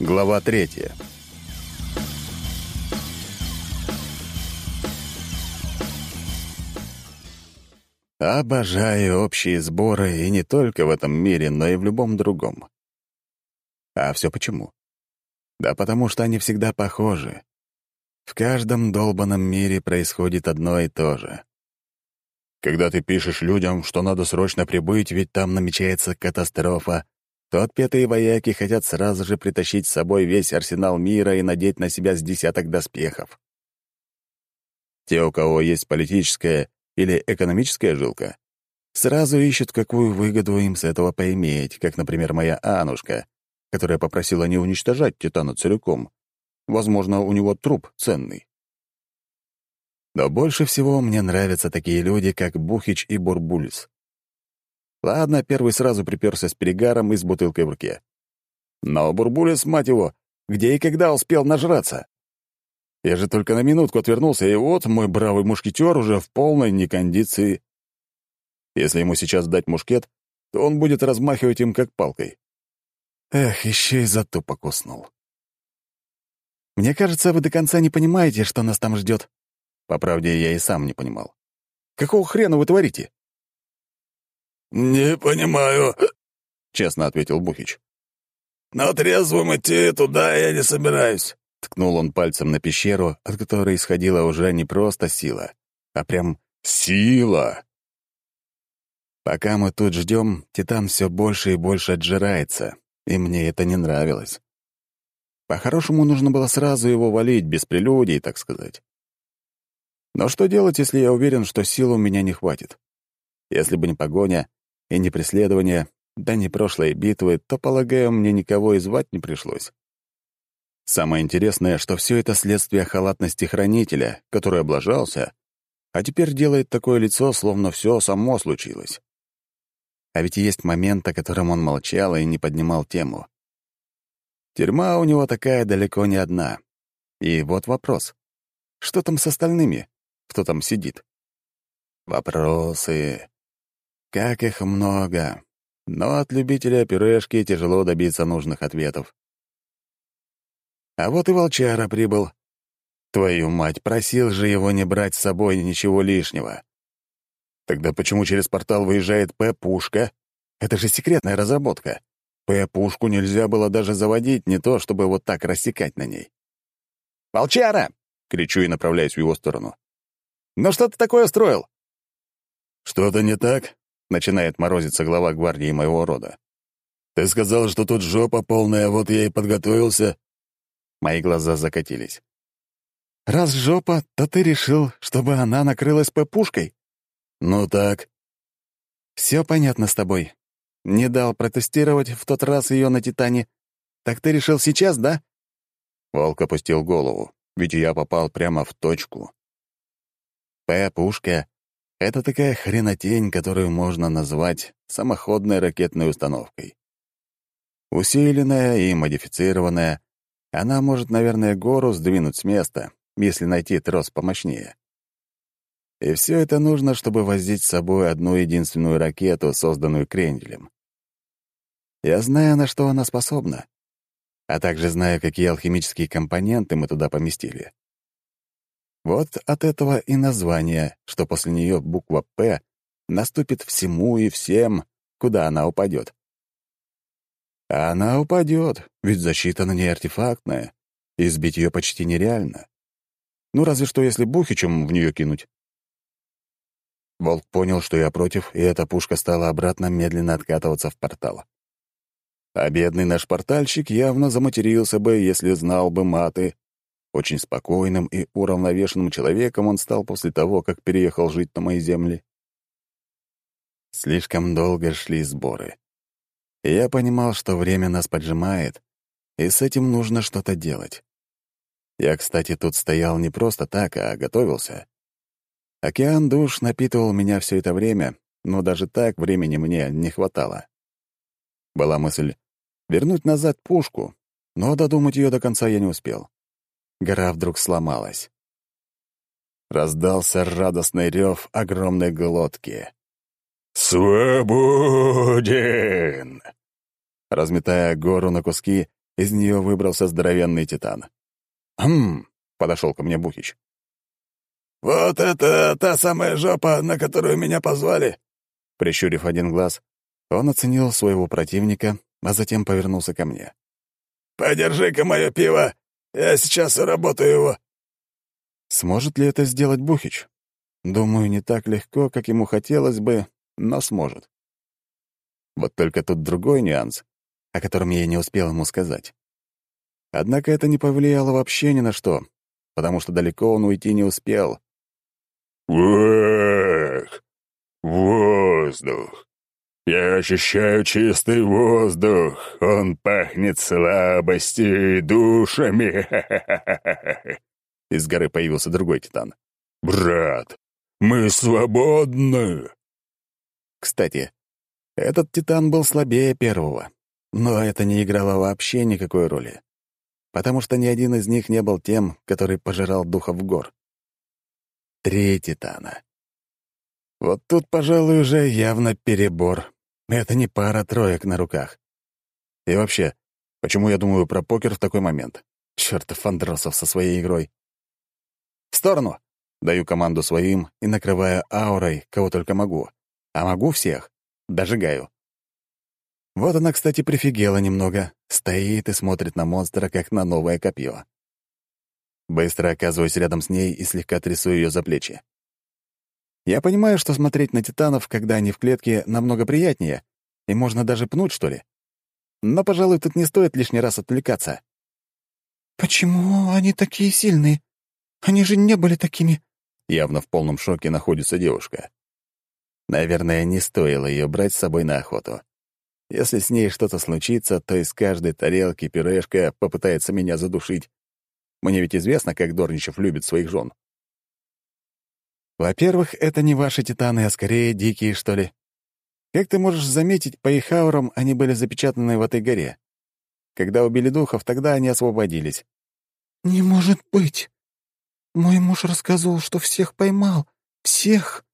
Глава третья. Обожаю общие сборы и не только в этом мире, но и в любом другом. А все почему? Да потому что они всегда похожи. В каждом долбанном мире происходит одно и то же. Когда ты пишешь людям, что надо срочно прибыть, ведь там намечается катастрофа, то отпетые вояки хотят сразу же притащить с собой весь арсенал мира и надеть на себя с десяток доспехов. Те, у кого есть политическая или экономическая жилка, сразу ищут, какую выгоду им с этого поиметь, как, например, моя Анушка, которая попросила не уничтожать Титана целиком. Возможно, у него труп ценный. Но больше всего мне нравятся такие люди, как Бухич и Бурбулис. Ладно, первый сразу приперся с перегаром и с бутылкой в руке. Но Бурбулис, мать его, где и когда успел нажраться? Я же только на минутку отвернулся, и вот мой бравый мушкетер уже в полной некондиции. Если ему сейчас дать мушкет, то он будет размахивать им как палкой. Эх, еще и затупок уснул. «Мне кажется, вы до конца не понимаете, что нас там ждет. По правде, я и сам не понимал. «Какого хрена вы творите?» «Не понимаю», — честно ответил Бухич. «Но трезвым идти туда я не собираюсь», — ткнул он пальцем на пещеру, от которой исходила уже не просто сила, а прям сила. Пока мы тут ждем, Титан все больше и больше отжирается, и мне это не нравилось. По-хорошему, нужно было сразу его валить, без прелюдий, так сказать. Но что делать, если я уверен, что сил у меня не хватит? Если бы не погоня, и не преследование, да не прошлые битвы, то, полагаю, мне никого и звать не пришлось. Самое интересное, что все это следствие халатности хранителя, который облажался, а теперь делает такое лицо, словно все само случилось. А ведь есть момент, о котором он молчал и не поднимал тему. Тюрьма у него такая далеко не одна. И вот вопрос. Что там с остальными? Кто там сидит? Вопросы. Как их много. Но от любителя пюрешки тяжело добиться нужных ответов. А вот и волчара прибыл. Твою мать, просил же его не брать с собой ничего лишнего. Тогда почему через портал выезжает П-пушка? Это же секретная разработка. П-пушку нельзя было даже заводить, не то чтобы вот так рассекать на ней. «Волчара!» — кричу и направляюсь в его сторону. «Ну что ты такое устроил?» «Что-то не так?» Начинает морозиться глава гвардии моего рода. «Ты сказал, что тут жопа полная, вот я и подготовился». Мои глаза закатились. «Раз жопа, то ты решил, чтобы она накрылась пупушкой?» «Ну так». «Все понятно с тобой. Не дал протестировать в тот раз ее на Титане. Так ты решил сейчас, да?» Волк опустил голову, ведь я попал прямо в точку. П-пушка это такая хренотень, которую можно назвать самоходной ракетной установкой. Усиленная и модифицированная, она может, наверное, гору сдвинуть с места, если найти трос помощнее. И все это нужно, чтобы возить с собой одну единственную ракету, созданную Кренделем. Я знаю, на что она способна, а также знаю, какие алхимические компоненты мы туда поместили. Вот от этого и название, что после нее буква «П» наступит всему и всем, куда она упадет. А она упадет, ведь защита на ней артефактная, и сбить ее почти нереально. Ну, разве что если бухичем в нее кинуть. Волк понял, что я против, и эта пушка стала обратно медленно откатываться в портал. А бедный наш портальщик явно заматерился бы, если знал бы маты, очень спокойным и уравновешенным человеком он стал после того, как переехал жить на мои земли. Слишком долго шли сборы. Я понимал, что время нас поджимает, и с этим нужно что-то делать. Я, кстати, тут стоял не просто так, а готовился. Океан душ напитывал меня все это время, но даже так времени мне не хватало. Была мысль вернуть назад пушку, но додумать ее до конца я не успел. Гора вдруг сломалась. Раздался радостный рев огромной глотки. «Свободен!» Разметая гору на куски, из нее выбрался здоровенный титан. «Хм!» — подошел ко мне Бухич. «Вот это та самая жопа, на которую меня позвали!» Прищурив один глаз, он оценил своего противника, а затем повернулся ко мне. «Подержи-ка мое пиво, я сейчас работаю его». Сможет ли это сделать Бухич? Думаю, не так легко, как ему хотелось бы, но сможет. Вот только тут другой нюанс, о котором я не успел ему сказать. Однако это не повлияло вообще ни на что, потому что далеко он уйти не успел. «Эх, воздух! Я ощущаю чистый воздух! Он пахнет слабостью и душами!» Из горы появился другой титан. «Брат, мы свободны!» Кстати, этот титан был слабее первого, но это не играло вообще никакой роли, потому что ни один из них не был тем, который пожирал духов гор. Три титана. Вот тут, пожалуй, уже явно перебор. Это не пара троек на руках. И вообще, почему я думаю про покер в такой момент? Чёртов Андросов со своей игрой. «В сторону!» — даю команду своим и накрываю аурой, кого только могу. А могу всех. Дожигаю. Вот она, кстати, прифигела немного. Стоит и смотрит на монстра, как на новое копье. Быстро оказываюсь рядом с ней и слегка трясу ее за плечи. Я понимаю, что смотреть на титанов, когда они в клетке, намного приятнее, и можно даже пнуть, что ли. Но, пожалуй, тут не стоит лишний раз отвлекаться. «Почему они такие сильные? Они же не были такими...» Явно в полном шоке находится девушка. Наверное, не стоило ее брать с собой на охоту. Если с ней что-то случится, то из каждой тарелки пюрешка попытается меня задушить. Мне ведь известно, как Дорничев любит своих жен. Во-первых, это не ваши титаны, а скорее дикие, что ли. Как ты можешь заметить, по их аурам они были запечатаны в этой горе. Когда убили духов, тогда они освободились. «Не может быть! Мой муж рассказывал, что всех поймал. Всех!»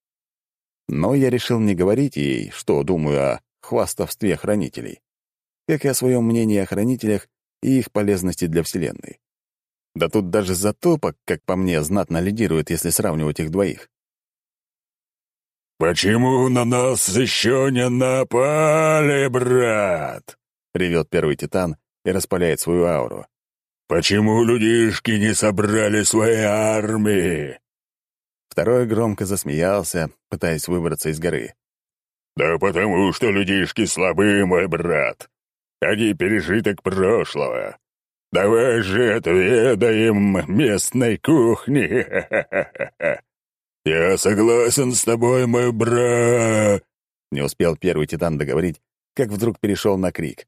Но я решил не говорить ей, что думаю о хвастовстве хранителей, как и о своем мнении о хранителях и их полезности для Вселенной. Да тут даже затопок, как по мне, знатно лидирует, если сравнивать их двоих. «Почему на нас еще не напали, брат?» — ревет первый титан и распаляет свою ауру. «Почему людишки не собрали свои армии?» Второй громко засмеялся, пытаясь выбраться из горы. «Да потому что людишки слабы, мой брат. Они пережиток прошлого. Давай же отведаем местной кухни. Я согласен с тобой, мой брат!» Не успел первый титан договорить, как вдруг перешел на крик.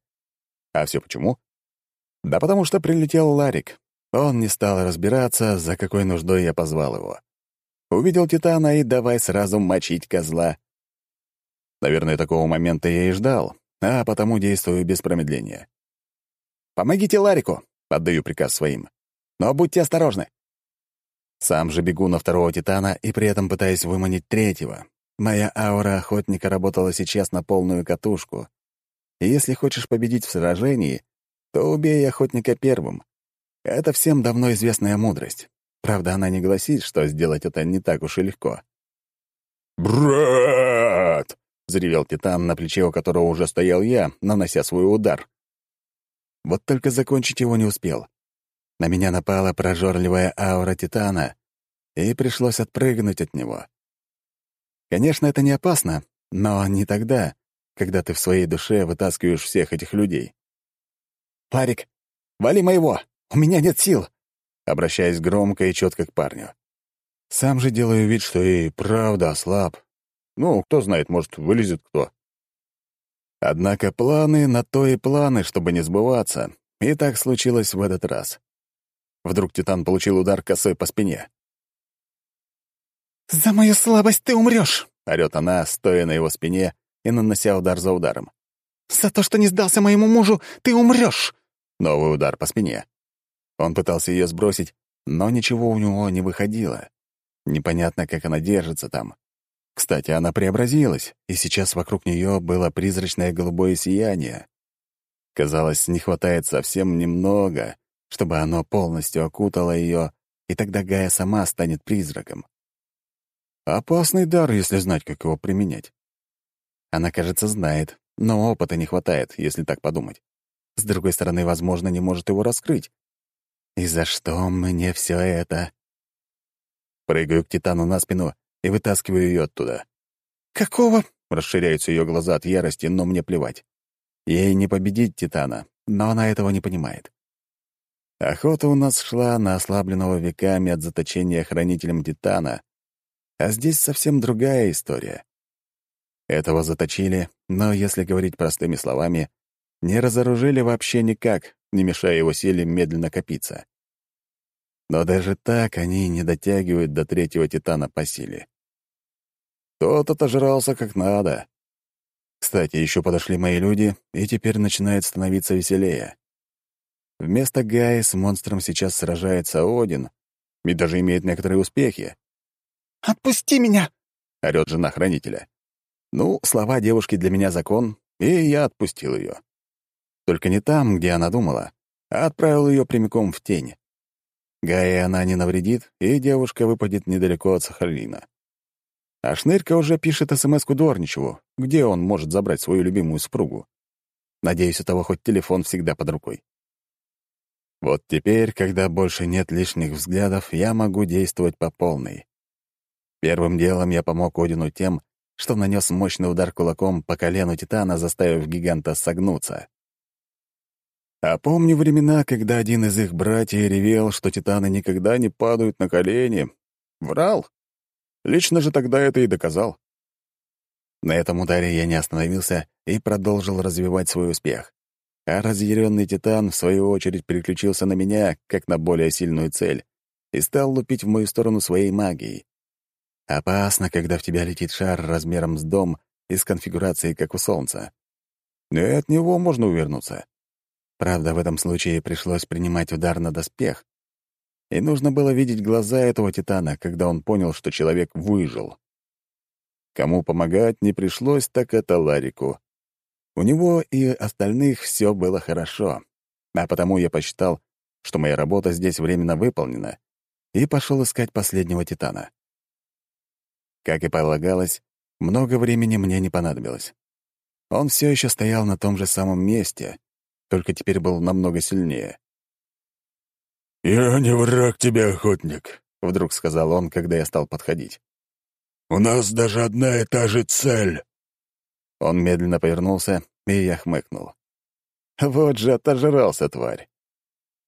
А все почему? Да потому что прилетел Ларик. Он не стал разбираться, за какой нуждой я позвал его. Увидел Титана и давай сразу мочить козла. Наверное, такого момента я и ждал, а потому действую без промедления. «Помогите Ларику!» — отдаю приказ своим. «Но будьте осторожны!» Сам же бегу на второго Титана и при этом пытаюсь выманить третьего. Моя аура охотника работала сейчас на полную катушку. И если хочешь победить в сражении, то убей охотника первым. Это всем давно известная мудрость. Правда, она не гласит, что сделать это не так уж и легко. «Брат!» — заревел Титан, на плече у которого уже стоял я, нанося свой удар. Вот только закончить его не успел. На меня напала прожорливая аура Титана, и пришлось отпрыгнуть от него. Конечно, это не опасно, но не тогда, когда ты в своей душе вытаскиваешь всех этих людей. «Парик, вали моего! У меня нет сил!» обращаясь громко и четко к парню. Сам же делаю вид, что и правда ослаб. Ну, кто знает, может, вылезет кто. Однако планы на то и планы, чтобы не сбываться. И так случилось в этот раз. Вдруг Титан получил удар косой по спине. «За мою слабость ты умрешь!» — орёт она, стоя на его спине и нанося удар за ударом. «За то, что не сдался моему мужу, ты умрешь!» Новый удар по спине. Он пытался ее сбросить, но ничего у него не выходило. Непонятно, как она держится там. Кстати, она преобразилась, и сейчас вокруг нее было призрачное голубое сияние. Казалось, не хватает совсем немного, чтобы оно полностью окутало ее, и тогда Гая сама станет призраком. Опасный дар, если знать, как его применять. Она, кажется, знает, но опыта не хватает, если так подумать. С другой стороны, возможно, не может его раскрыть. И за что мне все это? Прыгаю к Титану на спину и вытаскиваю ее оттуда. «Какого?» — расширяются ее глаза от ярости, но мне плевать. Ей не победить Титана, но она этого не понимает. Охота у нас шла на ослабленного веками от заточения хранителем Титана, а здесь совсем другая история. Этого заточили, но, если говорить простыми словами, не разоружили вообще никак, не мешая его силе медленно копиться. Но даже так они не дотягивают до третьего Титана по силе. Тот отожрался как надо. Кстати, еще подошли мои люди, и теперь начинает становиться веселее. Вместо Гаи с монстром сейчас сражается Один и даже имеет некоторые успехи. «Отпусти меня!» — орёт жена хранителя. Ну, слова девушки для меня закон, и я отпустил ее. Только не там, где она думала, а отправил ее прямиком в тень. Гае она не навредит, и девушка выпадет недалеко от Сахалина. А Шнырька уже пишет СМС-ку Дорничеву, где он может забрать свою любимую супругу. Надеюсь, у того хоть телефон всегда под рукой. Вот теперь, когда больше нет лишних взглядов, я могу действовать по полной. Первым делом я помог Одину тем, что нанес мощный удар кулаком по колену Титана, заставив гиганта согнуться. А помню времена, когда один из их братьев ревел, что Титаны никогда не падают на колени. Врал. Лично же тогда это и доказал. На этом ударе я не остановился и продолжил развивать свой успех. А разъяренный Титан, в свою очередь, переключился на меня, как на более сильную цель, и стал лупить в мою сторону своей магией. Опасно, когда в тебя летит шар размером с дом и с конфигурацией, как у Солнца. Но и от него можно увернуться. Правда, в этом случае пришлось принимать удар на доспех. И нужно было видеть глаза этого Титана, когда он понял, что человек выжил. Кому помогать не пришлось, так это Ларику. У него и остальных все было хорошо, а потому я посчитал, что моя работа здесь временно выполнена, и пошел искать последнего Титана. Как и полагалось, много времени мне не понадобилось. Он все еще стоял на том же самом месте, только теперь был намного сильнее. «Я не враг тебе, охотник», — вдруг сказал он, когда я стал подходить. «У нас даже одна и та же цель». Он медленно повернулся, и я хмыкнул. Вот же отожрался тварь.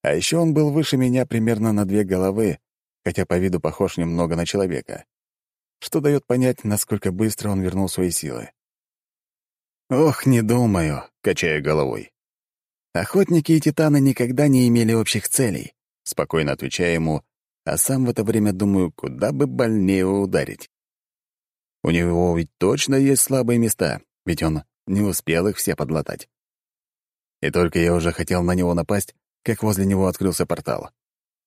А еще он был выше меня примерно на две головы, хотя по виду похож немного на человека что дает понять, насколько быстро он вернул свои силы. «Ох, не думаю», — качая головой. «Охотники и титаны никогда не имели общих целей», — спокойно отвечая ему, а сам в это время думаю, куда бы больнее ударить. У него ведь точно есть слабые места, ведь он не успел их все подлатать. И только я уже хотел на него напасть, как возле него открылся портал.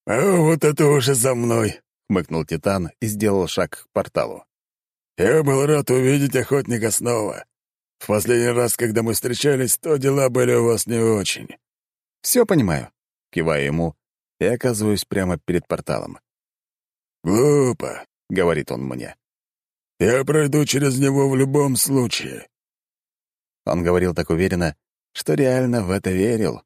«А вот это уже за мной!» — хмыкнул Титан и сделал шаг к порталу. «Я был рад увидеть охотника снова. В последний раз, когда мы встречались, то дела были у вас не очень». «Все понимаю», — киваю ему и оказываюсь прямо перед порталом. «Глупо», — говорит он мне. «Я пройду через него в любом случае». Он говорил так уверенно, что реально в это верил.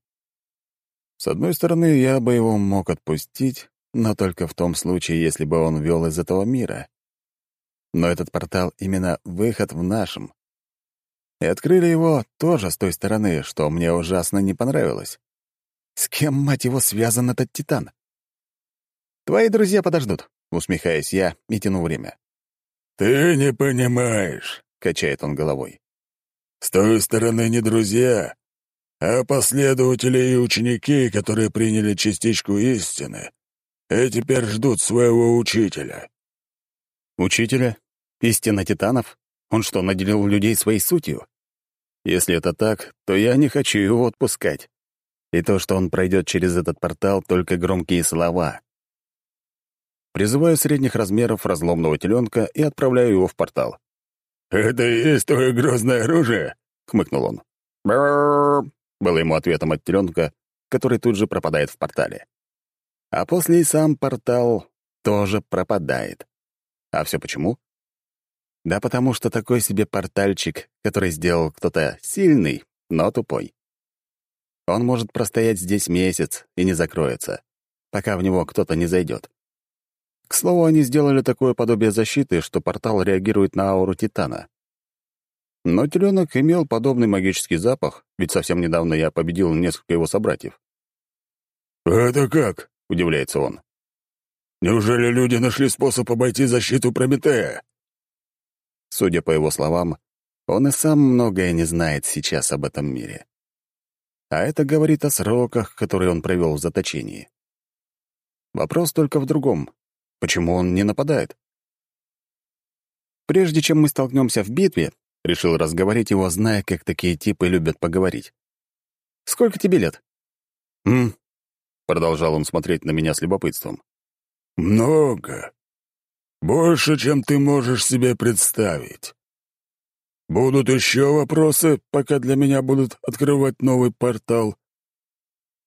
С одной стороны, я бы его мог отпустить, но только в том случае, если бы он вел из этого мира. Но этот портал — именно выход в нашем. И открыли его тоже с той стороны, что мне ужасно не понравилось. С кем, мать его, связан этот Титан? «Твои друзья подождут», — усмехаясь я и тяну время. «Ты не понимаешь», — качает он головой. «С той стороны не друзья, а последователи и ученики, которые приняли частичку истины и теперь ждут своего учителя». «Учителя? Истина титанов? Он что, наделил людей своей сутью? Если это так, то я не хочу его отпускать. И то, что он пройдет через этот портал, только громкие слова. Призываю средних размеров разломного теленка и отправляю его в портал. «Это и есть твое грозное оружие?» — хмыкнул он. «Брррр!» было ему ответом от теленка, который тут же пропадает в портале. А после и сам портал тоже пропадает. А все почему? Да потому что такой себе портальчик, который сделал кто-то сильный, но тупой. Он может простоять здесь месяц и не закроется, пока в него кто-то не зайдет. К слову, они сделали такое подобие защиты, что портал реагирует на ауру Титана. Но теленок имел подобный магический запах, ведь совсем недавно я победил несколько его собратьев. «Это как?» — удивляется он. «Неужели люди нашли способ обойти защиту Прометея?» Судя по его словам, он и сам многое не знает сейчас об этом мире. А это говорит о сроках, которые он провел в заточении. Вопрос только в другом. Почему он не нападает? Прежде чем мы столкнемся в битве, решил разговорить его, зная, как такие типы любят поговорить. «Сколько тебе лет?» «М?» — продолжал он смотреть на меня с любопытством. «Много. Больше, чем ты можешь себе представить. Будут еще вопросы, пока для меня будут открывать новый портал.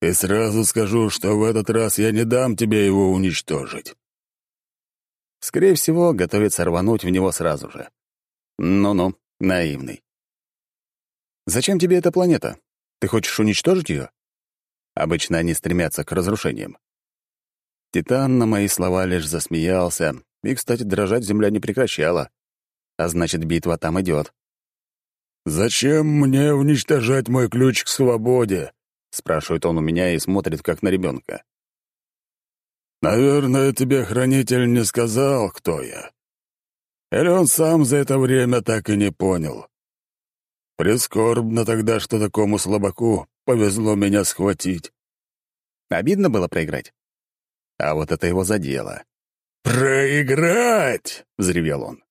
И сразу скажу, что в этот раз я не дам тебе его уничтожить». Скорее всего, готовится рвануть в него сразу же. Ну-ну, наивный. «Зачем тебе эта планета? Ты хочешь уничтожить ее?» Обычно они стремятся к разрушениям. Титан на мои слова лишь засмеялся, и, кстати, дрожать земля не прекращала. А значит, битва там идет. «Зачем мне уничтожать мой ключ к свободе?» — спрашивает он у меня и смотрит, как на ребенка. «Наверное, тебе хранитель не сказал, кто я. Или он сам за это время так и не понял. Прискорбно тогда, что такому слабаку повезло меня схватить. Обидно было проиграть. А вот это его задело. «Проиграть!» — взревел он.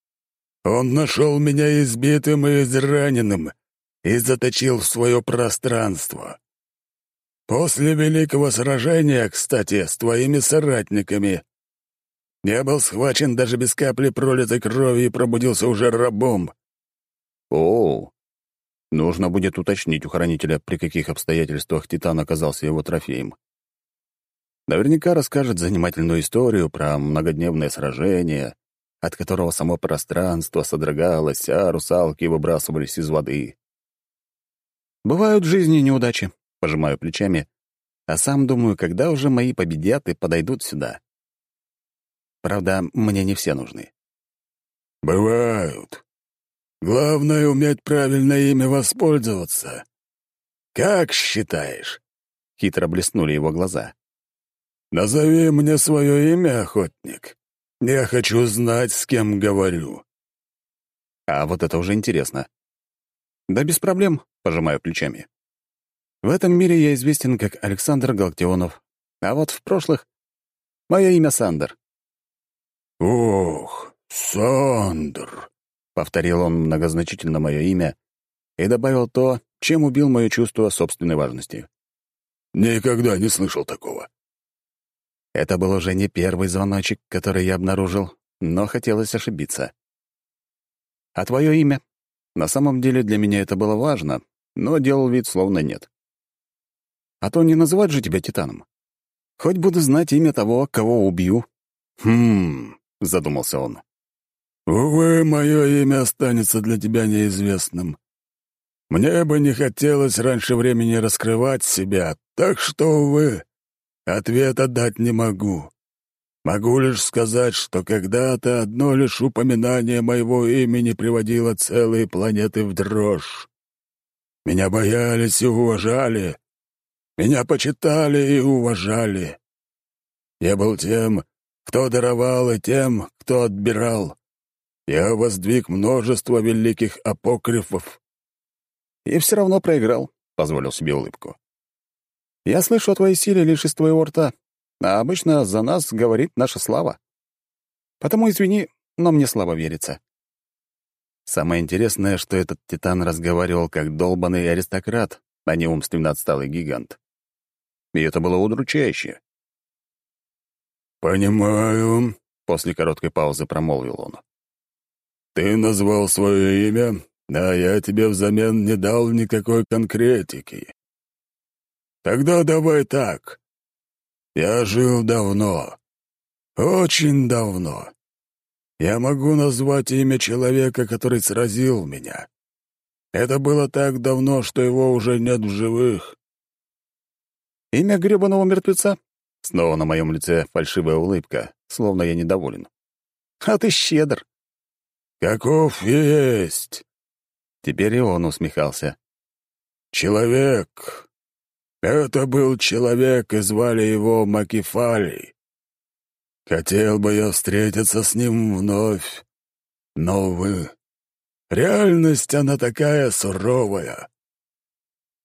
«Он нашел меня избитым и израненным и заточил в свое пространство. После великого сражения, кстати, с твоими соратниками, я был схвачен даже без капли пролитой крови и пробудился уже рабом. О, нужно будет уточнить у хранителя, при каких обстоятельствах Титан оказался его трофеем. Наверняка расскажет занимательную историю про многодневное сражение, от которого само пространство содрогалось, а русалки выбрасывались из воды. Бывают в жизни неудачи, пожимаю плечами, а сам думаю, когда уже мои победят и подойдут сюда. Правда, мне не все нужны. «Бывают. Главное — уметь правильно ими воспользоваться. Как считаешь?» — хитро блеснули его глаза. «Назови мне свое имя, охотник. Я хочу знать, с кем говорю». А вот это уже интересно. «Да без проблем», — пожимаю плечами. В этом мире я известен как Александр Галактионов, а вот в прошлых — мое имя Сандер. «Ох, Сандр!» — повторил он многозначительно мое имя и добавил то, чем убил мое чувство собственной важности. «Никогда не слышал такого». Это был уже не первый звоночек, который я обнаружил, но хотелось ошибиться. «А твое имя?» На самом деле для меня это было важно, но делал вид, словно нет. «А то не называть же тебя Титаном. Хоть буду знать имя того, кого убью». «Хм...» — задумался он. «Увы, мое имя останется для тебя неизвестным. Мне бы не хотелось раньше времени раскрывать себя, так что, увы, ответа дать не могу. Могу лишь сказать, что когда-то одно лишь упоминание моего имени приводило целые планеты в дрожь. Меня боялись и уважали. Меня почитали и уважали. Я был тем, кто даровал, и тем, кто отбирал. Я воздвиг множество великих апокрифов. И все равно проиграл, — позволил себе улыбку. Я слышу о твоей силе лишь из твоего рта, а обычно за нас говорит наша слава. Потому извини, но мне слабо верится. Самое интересное, что этот титан разговаривал как долбанный аристократ, а не умственно отсталый гигант. И это было удручающе. «Понимаю», — после короткой паузы промолвил он. «Ты назвал свое имя, а я тебе взамен не дал никакой конкретики. Тогда давай так. Я жил давно. Очень давно. Я могу назвать имя человека, который сразил меня. Это было так давно, что его уже нет в живых. Имя гребаного мертвеца? Снова на моем лице фальшивая улыбка, словно я недоволен. А ты щедр. Каков есть. Теперь и он усмехался. Человек. Это был человек, и звали его Макифали. Хотел бы я встретиться с ним вновь, но, увы, реальность она такая суровая.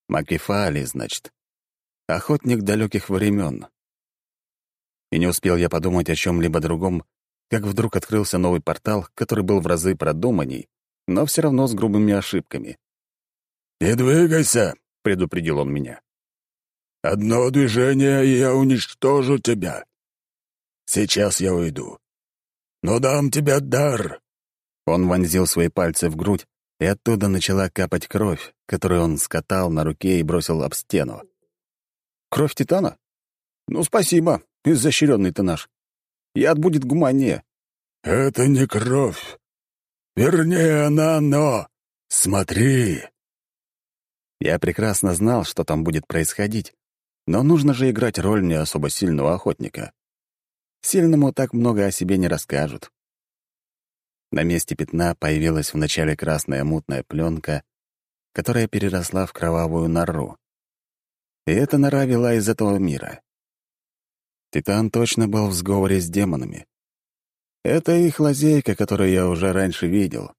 Макифали, значит. Охотник далеких времен. И не успел я подумать о чем-либо другом, как вдруг открылся новый портал, который был в разы продуманней, но все равно с грубыми ошибками. «Не двигайся!» — предупредил он меня. «Одно движение, и я уничтожу тебя. Сейчас я уйду. Но дам тебе дар!» Он вонзил свои пальцы в грудь, и оттуда начала капать кровь, которую он скатал на руке и бросил об стену. «Кровь Титана? Ну, спасибо, изощренный ты наш. Яд будет гуманнее». «Это не кровь. Вернее, она, но... Смотри!» Я прекрасно знал, что там будет происходить, но нужно же играть роль не особо сильного охотника. Сильному так много о себе не расскажут. На месте пятна появилась вначале красная мутная пленка, которая переросла в кровавую нору. И эта нора вела из этого мира. Титан точно был в сговоре с демонами. Это их лазейка, которую я уже раньше видел.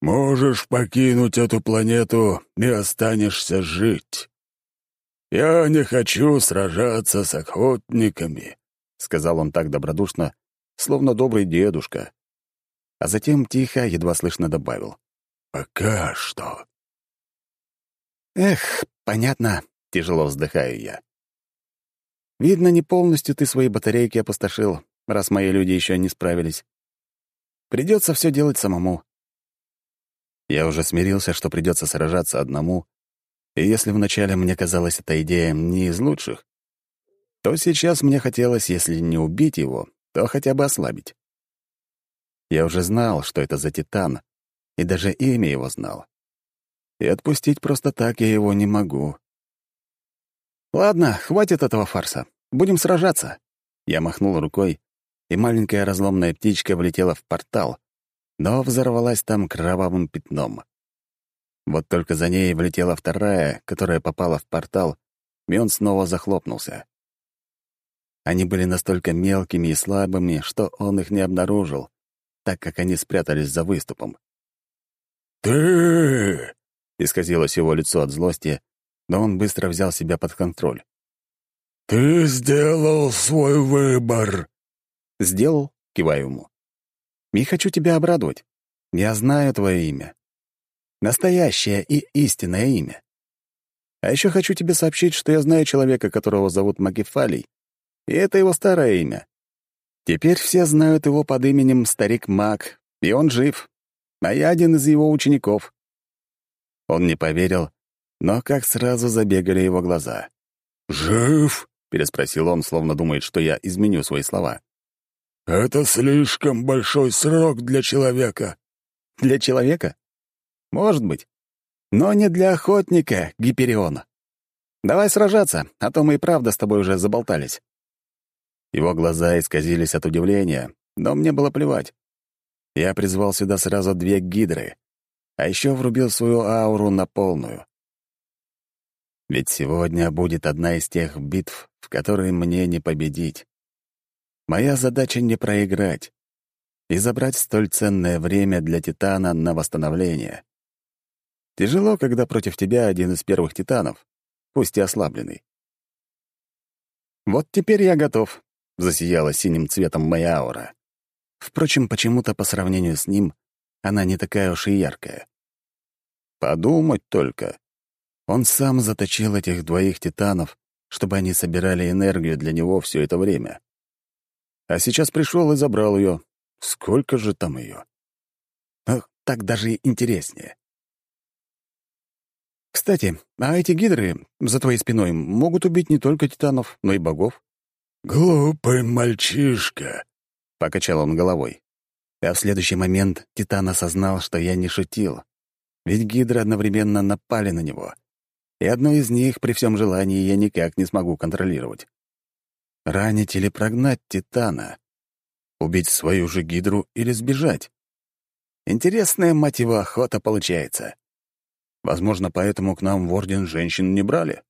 «Можешь покинуть эту планету и останешься жить. Я не хочу сражаться с охотниками», — сказал он так добродушно, словно добрый дедушка. А затем тихо, едва слышно добавил. «Пока что». «Эх, понятно», — тяжело вздыхаю я. «Видно, не полностью ты свои батарейки опустошил, раз мои люди еще не справились. Придется все делать самому». Я уже смирился, что придется сражаться одному, и если вначале мне казалась эта идея не из лучших, то сейчас мне хотелось, если не убить его, то хотя бы ослабить. Я уже знал, что это за Титан, и даже имя его знал. И отпустить просто так я его не могу. «Ладно, хватит этого фарса. Будем сражаться». Я махнул рукой, и маленькая разломная птичка влетела в портал, но взорвалась там кровавым пятном. Вот только за ней влетела вторая, которая попала в портал, и он снова захлопнулся. Они были настолько мелкими и слабыми, что он их не обнаружил, так как они спрятались за выступом. «Ты!» — исказилось его лицо от злости, но он быстро взял себя под контроль. «Ты сделал свой выбор!» «Сделал?» — киваю ему. «И хочу тебя обрадовать. Я знаю твое имя. Настоящее и истинное имя. А еще хочу тебе сообщить, что я знаю человека, которого зовут Магифалий, и это его старое имя. Теперь все знают его под именем Старик Маг, и он жив, а я один из его учеников». Он не поверил, но как сразу забегали его глаза. «Жив?» — переспросил он, словно думает, что я изменю свои слова. «Это слишком большой срок для человека». «Для человека? Может быть. Но не для охотника, Гипериона. Давай сражаться, а то мы и правда с тобой уже заболтались». Его глаза исказились от удивления, но мне было плевать. Я призвал сюда сразу две гидры, а еще врубил свою ауру на полную. Ведь сегодня будет одна из тех битв, в которые мне не победить. Моя задача не проиграть и забрать столь ценное время для Титана на восстановление. Тяжело, когда против тебя один из первых Титанов, пусть и ослабленный. Вот теперь я готов засияла синим цветом моя аура. Впрочем, почему-то по сравнению с ним она не такая уж и яркая. Подумать только. Он сам заточил этих двоих титанов, чтобы они собирали энергию для него все это время. А сейчас пришел и забрал ее. Сколько же там ее? Ах, так даже интереснее. Кстати, а эти гидры за твоей спиной могут убить не только титанов, но и богов?» «Глупый мальчишка», — покачал он головой. А в следующий момент Титан осознал, что я не шутил. Ведь гидры одновременно напали на него. И одну из них при всем желании я никак не смогу контролировать. Ранить или прогнать Титана? Убить свою же гидру или сбежать? Интересная, мать его, охота получается. Возможно, поэтому к нам в Орден женщин не брали.